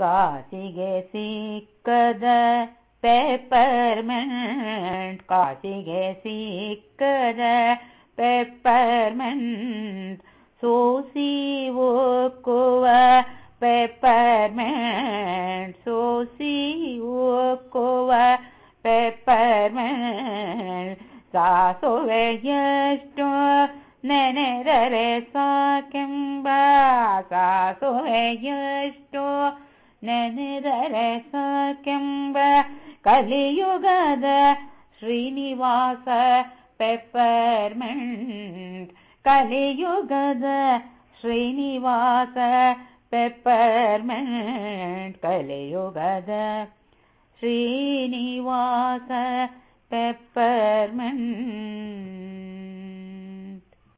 ಕಾಸಿಗೆ ಸಿಕ್ಕದ peppermint ಕಾಸಿಗೆ ಸಿಕ್ಕದ peppermint ಸೋಸಿ ಒಕ್ಕುವ peppermint ಸೋಸಿ ಒಕ್ಕುವ peppermint ಸಾಸುವೆ ಎಷ್ಟು ನೆನೆದರೆ ಸಾಕೆಂಬ ಸಾಸುವೆ ಎಷ್ಟು ನೆನೆದರೆ ಸಾಕೆಂಬ ಕಲಿಯುಗದ ಶ್ರೀನಿವಾಸ ಪೆಪ್ಪರ್ಮೆಂಟ್ ಕಲಿಯುಗದ ಶ್ರೀನಿವಾಸ ಪೆಪ್ಪರ್ಮೆಂಟ್ ಕಲಿಯುಗದ ಶ್ರೀನಿವಾಸ ಪೆಪ್ಪರ್ಮೆಂಟ್